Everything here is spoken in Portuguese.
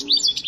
Deus.